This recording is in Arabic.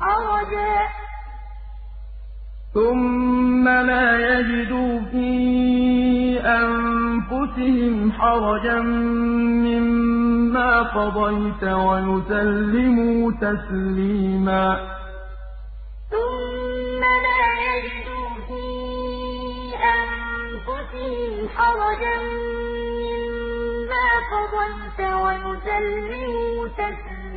حَرَجًا ثُمَّ لَا يَجِدُوا فِي أَنفُسِهِمْ حَرَجًا مِّمَّا قَضَيْتَ وَيُسَلِّمُوا تَسْلِيمًا. ثُمَّ لَا يَجِدُوا فِي أَنفُسِهِمْ حَرَجًا مِّمَّا قَضَيْتَ وَيُسَلِّمُوا تَسْلِيمًا.